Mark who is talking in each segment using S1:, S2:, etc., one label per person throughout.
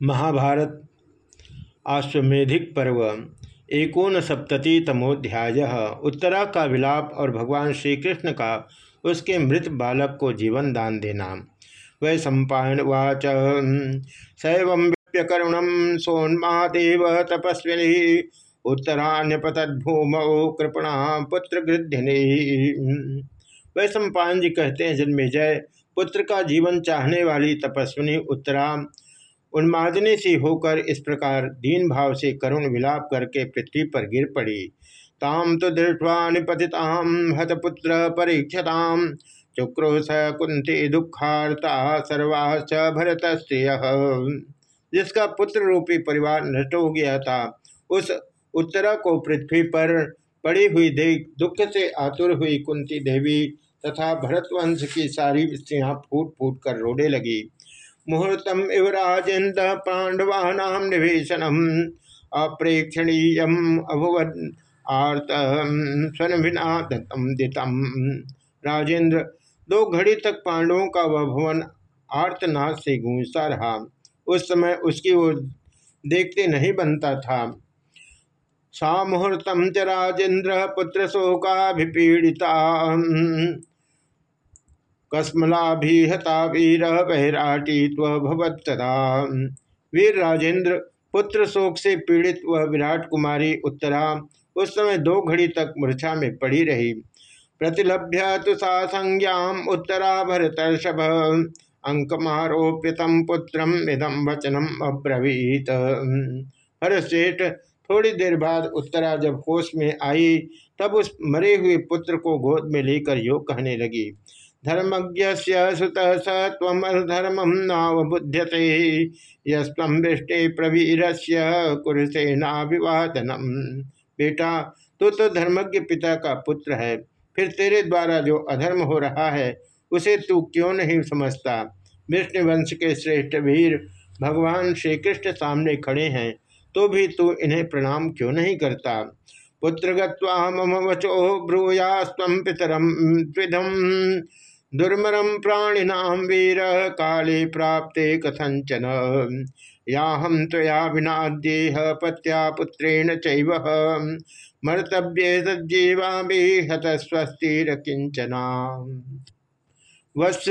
S1: महाभारत आश्वेधिक पर्व एकोन सप्ततितमोध्याय उत्तरा का विलाप और भगवान श्री कृष्ण का उसके मृत बालक को जीवन दान देना। वै सम्पावाच शैव्यकरुणम सोन्मादेव तपस्विनी, उत्तरान्यपतद्भूमौ कृपणा पुत्र गृधिनी वै सम्पान जी कहते हैं, जन्मे जय, पुत्र का जीवन चाहने वाली तपस्विनी उत्तरा उन्मादने से होकर इस प्रकार दीन भाव से करुण विलाप करके पृथ्वी पर गिर पड़ी। ताम तो दृष्टवा निपतिताम हतपुत्र परीक्षताम चुक्रोश कुंती दुखार्ता सर्वाच भरत जिसका पुत्र रूपी परिवार नष्ट हो गया था, उस उत्तरा को पृथ्वी पर पड़ी हुई देख, दुख से आतुर हुई कुंती देवी तथा भरतवंश की सारी स्त्रियाँ फूट फूट कर रोने लगी। मुहूर्तम इव राजेन्द्र पांडवानाम निवेशनम अप्रेक्षणीय अभवद आर्त दितम। राजेंद्र दो घड़ी तक पांडवों का वह भवन आर्तनाथ से गूंजता रहा। उस समय उसकी ओर देखते नहीं बनता था। सा मुहूर्तम च राजेन्द्र पुत्र शोकाभिपीड़िता कस्मलाभिहता वीर बहराटी भवत्तदा वीर राजेंद्र, पुत्र शोक से पीड़ित वह विराट कुमारी उत्तरा, उस समय दो घड़ी तक मूर्छा में पड़ी रही। प्रतिलभ्य तो सा संज्ञाम उत्तरा भरतर्षभ। अंकमारोप्यतम पुत्रम इदम वचनम अब्रवीत। हरश्रेष्ठ थोड़ी देर बाद उत्तरा जब होश में आई, तब उस मरे हुए पुत्र को गोद में लेकर योग कहने लगी। धर्मज्ञ सुत स तमधर्मम नावबुध्यते। वृष्टि प्रवीर से कुरुसेनाभिवादनम। बेटा तो तो धर्मज्ञ पिता का पुत्र है। फिर तेरे द्वारा जो अधर्म हो रहा है, उसे तू क्यों नहीं समझता? विष्णुवंश के श्रेष्ठ वीर भगवान श्री कृष्ण सामने खड़े हैं तो भी तू इन्हें प्रणाम क्यों नहीं करता? पुत्र गम वचो ब्रूयास्व पितरम दुर्मरम प्राणिनाम वीर, काले प्राप्ते कथंचन या हम तया विनाद्येह, पत्या पुत्रेण चैव मर्तव्ये सज्जीवा भी हतस्वस्तिर किंचना वत्स,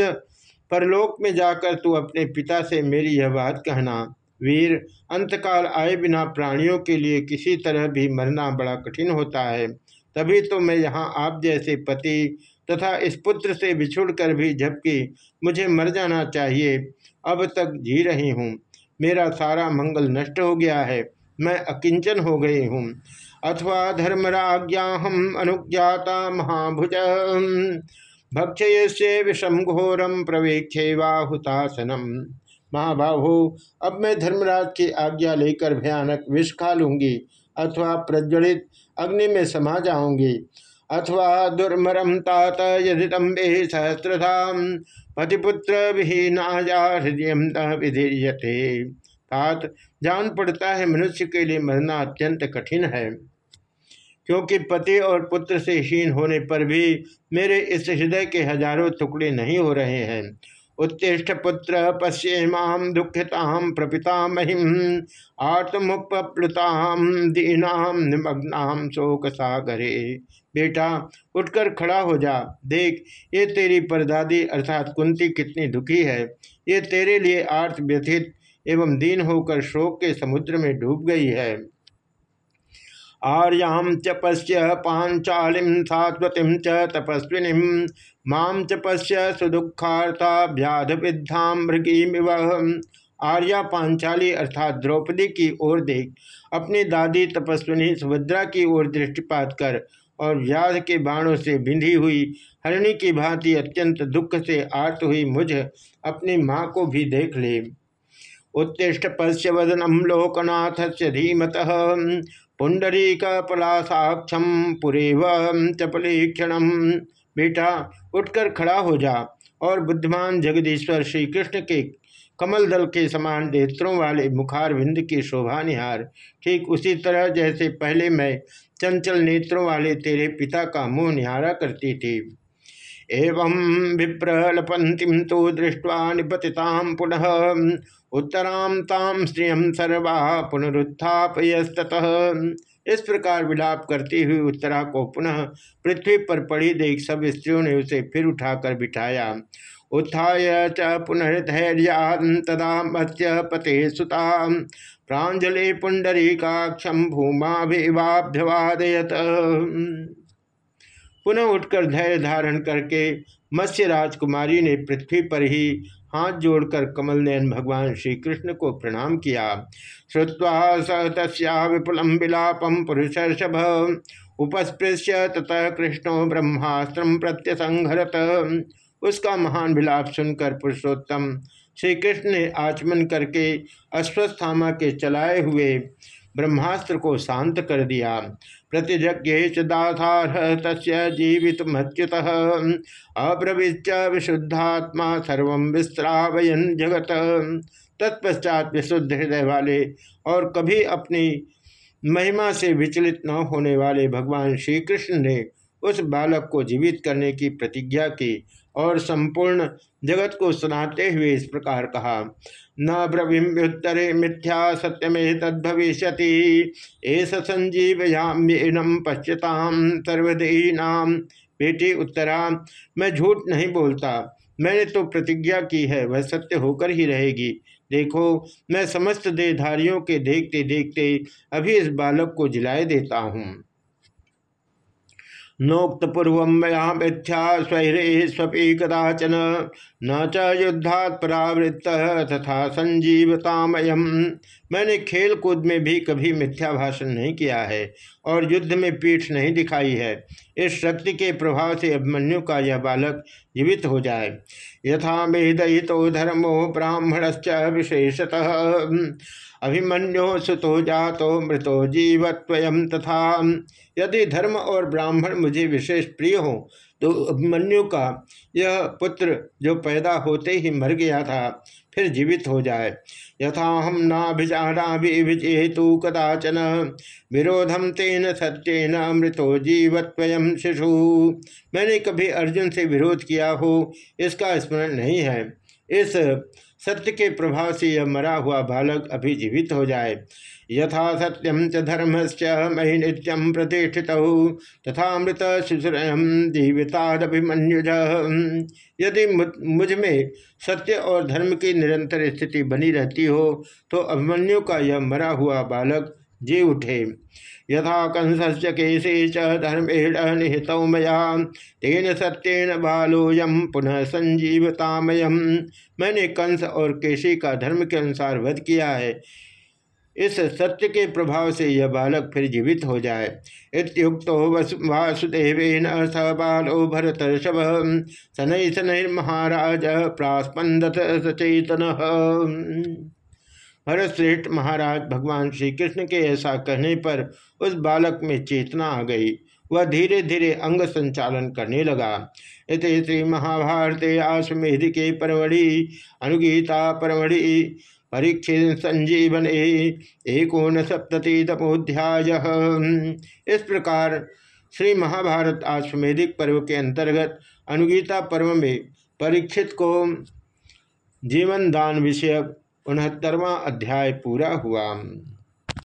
S1: परलोक में जाकर तू अपने पिता से मेरी यह बात कहना। वीर, अंतकाल आए बिना प्राणियों के लिए किसी तरह भी मरना बड़ा कठिन होता है। तभी तो मैं यहाँ आप जैसे पति तथा इस पुत्र से बिछुड़कर भी जबकि मुझे मर जाना चाहिए, अब तक जी रही हूँ। मेरा सारा मंगल नष्ट हो गया है, मैं अकिंचन हो गई हूँ। अथवा धर्मराज्ञा हम अनुज्ञाता महाभुज। भक्षय से विषम घोरम प्रवेक्षे वाहुतासनम। महाबाहु, अब मैं धर्मराज की आज्ञा लेकर भयानक विष खा लूँगी, अथवा प्रज्वलित अग्नि में समा जाऊँगी। अथवा दुर्मरम तात यदि तम्बे सहस्रधाम पतिपुत्र विहीनाया हृदय तात, जान पड़ता है मनुष्य के लिए मरना अत्यंत कठिन है। क्योंकि पति और पुत्र से हीन होने पर भी मेरे इस हृदय के हज़ारों टुकड़े नहीं हो रहे हैं। उत्तिष्ठ पुत्र पश्येमाम दुखिताम प्रपिता महिम आत्मुप्लुताम दीनाम निमग्नाम शोक सागरे बेटा, उठकर खड़ा हो जा। देख, ये तेरी परदादी अर्थात कुंती कितनी दुखी है। ये तेरे लिए आर्थ व्यथित एवं दीन होकर शोक के समुद्र में डूब गई है। आर्याम च पश्य पांचालिम सात्वतीम च तपस्विनी। माम च पश्य सुदुखार्था व्याध विद्धाम मृगीमिव। आर्या पांचाली अर्थात द्रौपदी की ओर देख, अपनी दादी तपस्विनी सुभद्रा की ओर दृष्टिपात कर और व्याध के बाणों से बिंधी हुई हरणी की भांति अत्यंत दुख से आर्त हुई मुझ अपनी माँ को भी देख ले। उत्तिष्ठ पश्य वदनम लोकनाथ से धीमत। पुंडरी कपलासाक्षम पुरेव चपलीक्षण। बेटा, उठकर खड़ा हो जा और बुद्धिमान जगदीश्वर श्री कृष्ण के कमल दल के समान नेत्रों वाले मुखार विंद की शोभा निहार। ठीक उसी तरह जैसे पहले मैं चंचल नेत्रों वाले तेरे पिता का मुँह निहारा करती थी। एवं विप्रलपंतिम तो दृष्टवा निपतिताम पुनः उत्तराम ताम स्त्रियम सर्वा पुनरुत्थापयस्त इस प्रकार विलाप करती हुई उत्तरा को पुनः पृथ्वी पर पड़ी देख सब स्त्रियों ने उसे फिर उठाकर बिठाया। उत्थाय च पुनर्धैर्या तदा मत्स्य पते सुता प्राजलि पुंडरीकाक्षम भूमाभिवाभ्यवादयत। पुनः उठकर धैर्य धारण करके मत्स्य राजकुमारी ने पृथ्वी पर ही हाथ जोड़कर कमल नयन भगवान श्री कृष्ण को प्रणाम किया। श्रुवा स तस्या विपुलम विलापम पुरुषर्षभ। उपस्पृश्य ततः कृष्णो ब्रह्मास्त्र प्रत्यसंहरत। उसका महान विलाप सुनकर पुरुषोत्तम श्री कृष्ण ने आचमन करके अश्वस्थामा के चलाए हुए ब्रह्मास्त्र को शांत कर दिया। प्रतिज्ञ दाथार तस् जीवित मच्युत अब्रवीच विशुद्धात्मा सर्व विस्त्रावयन जगत। तत्पश्चात विशुद्ध हृदय वाले और कभी अपनी महिमा से विचलित न होने वाले भगवान श्री कृष्ण ने उस बालक को जीवित करने की प्रतिज्ञा की। और संपूर्ण जगत को सुनाते हुए इस प्रकार कहा, न ब्रवीम्युत्तरे मिथ्या सत्यमे तद्भविष्य एस संजीवयाम्यनम पश्यताम सर्वदेहीनाम बेटी उत्तरा, मैं झूठ नहीं बोलता। मैंने तो प्रतिज्ञा की है, वह सत्य होकर ही रहेगी। देखो, मैं समस्त देहधारियों के देखते देखते अभी इस बालक को जिलाए देता हूँ। नोक्त पूर्व मया मिथ्या स्वैरे स्वपी कदाचन। न च युद्धात् परावृत्त तथा संजीवतामयम। मैंने खेल कूद में भी कभी मिथ्या भाषण नहीं किया है और युद्ध में पीठ नहीं दिखाई है। इस शक्ति के प्रभाव से अभिमन्यु का यह बालक जीवित हो जाए। यथा मेदयितो धर्मो ब्राह्मणश्च विशेषतः। अभिमन्यो सुतो जातो मृतो जीवत्वयम तथा। यदि धर्म और ब्राह्मण मुझे विशेष प्रिय हो तो अभिमन्यु का यह पुत्र जो पैदा होते ही मर गया था, फिर जीवित हो जाए। यथा हम नाभिजाना विजेतु कदाचन विरोधम तेन सत्यन मृतो जीवत्वयम शिशु। मैंने कभी अर्जुन से विरोध किया हो, इसका स्मरण नहीं है। इस सत्य के प्रभाव से यह मरा हुआ बालक अभी जीवित हो जाए। यथा सत्यम च धर्म से मही नित्यम प्रतिष्ठित, तथा मृत शिशुर जीवितादभिमन्युज। यदि मुझमें सत्य और धर्म की निरंतर स्थिति बनी रहती हो तो अभिमन्यु का यह मरा हुआ बालक जी उठे यथा कंस केशे च धर्मेण निहित मया तेन सत्यन बालोयम पुनः संजीवतामयम मैंने कंस और केशी का धर्म के अनुसार वध किया है। इस सत्य के प्रभाव से यह बालक फिर जीवित हो जाए। इतुक्त वासुदेवेन स बालो भरत शव शनै महाराज प्रास्पंदत सचेतन। भरतश्रेष्ठ महाराज भगवान श्री कृष्ण के ऐसा कहने पर उस बालक में चेतना आ गई। वह धीरे धीरे अंग संचालन करने लगा। इत श्री महाभारत आश्वेध के परमढ़ि, अनुगीता परमढ़ि, परीक्षित संजीवन एकोन सप्तति तपोध्याय इस प्रकार श्री महाभारत आश्वेधिक पर्व के अंतर्गत अनुगीता पर्व में परीक्षित को जीवन दान विषयक उनहत्तरवा अध्याय पूरा हुआ।